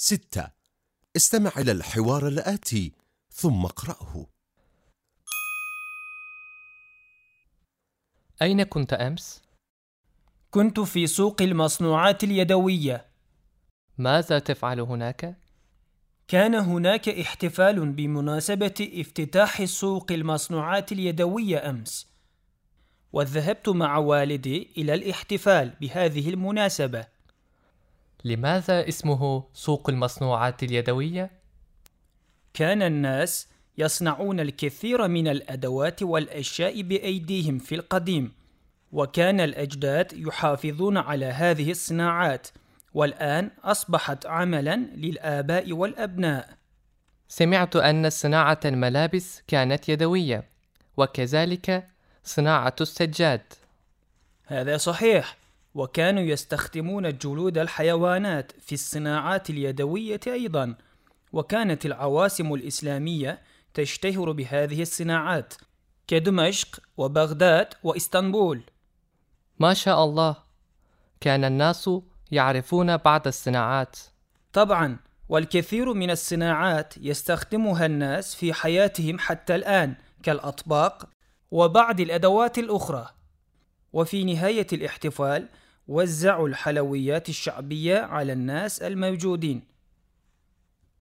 ستة. استمع إلى الحوار الآتي ثم اقرأه. أين كنت أمس؟ كنت في سوق المصنوعات اليدوية. ماذا تفعل هناك؟ كان هناك احتفال بمناسبة افتتاح سوق المصنوعات اليدوية أمس. وذهبت مع والدي إلى الاحتفال بهذه المناسبة. لماذا اسمه سوق المصنوعات اليدوية؟ كان الناس يصنعون الكثير من الأدوات والأشياء بأيديهم في القديم وكان الأجداد يحافظون على هذه الصناعات والآن أصبحت عملا للآباء والأبناء. سمعت أن صناعة الملابس كانت يدوية وكذلك صناعة السجاد. هذا صحيح. وكانوا يستخدمون جلود الحيوانات في الصناعات اليدوية أيضا وكانت العواصم الإسلامية تشتهر بهذه الصناعات كدمشق وبغداد وإسطنبول. ما شاء الله كان الناس يعرفون بعض الصناعات. طبعا والكثير من الصناعات يستخدمها الناس في حياتهم حتى الآن كالأطباق وبعض الأدوات الأخرى. وفي نهاية الاحتفال وزعوا الحلويات الشعبية على الناس الموجودين.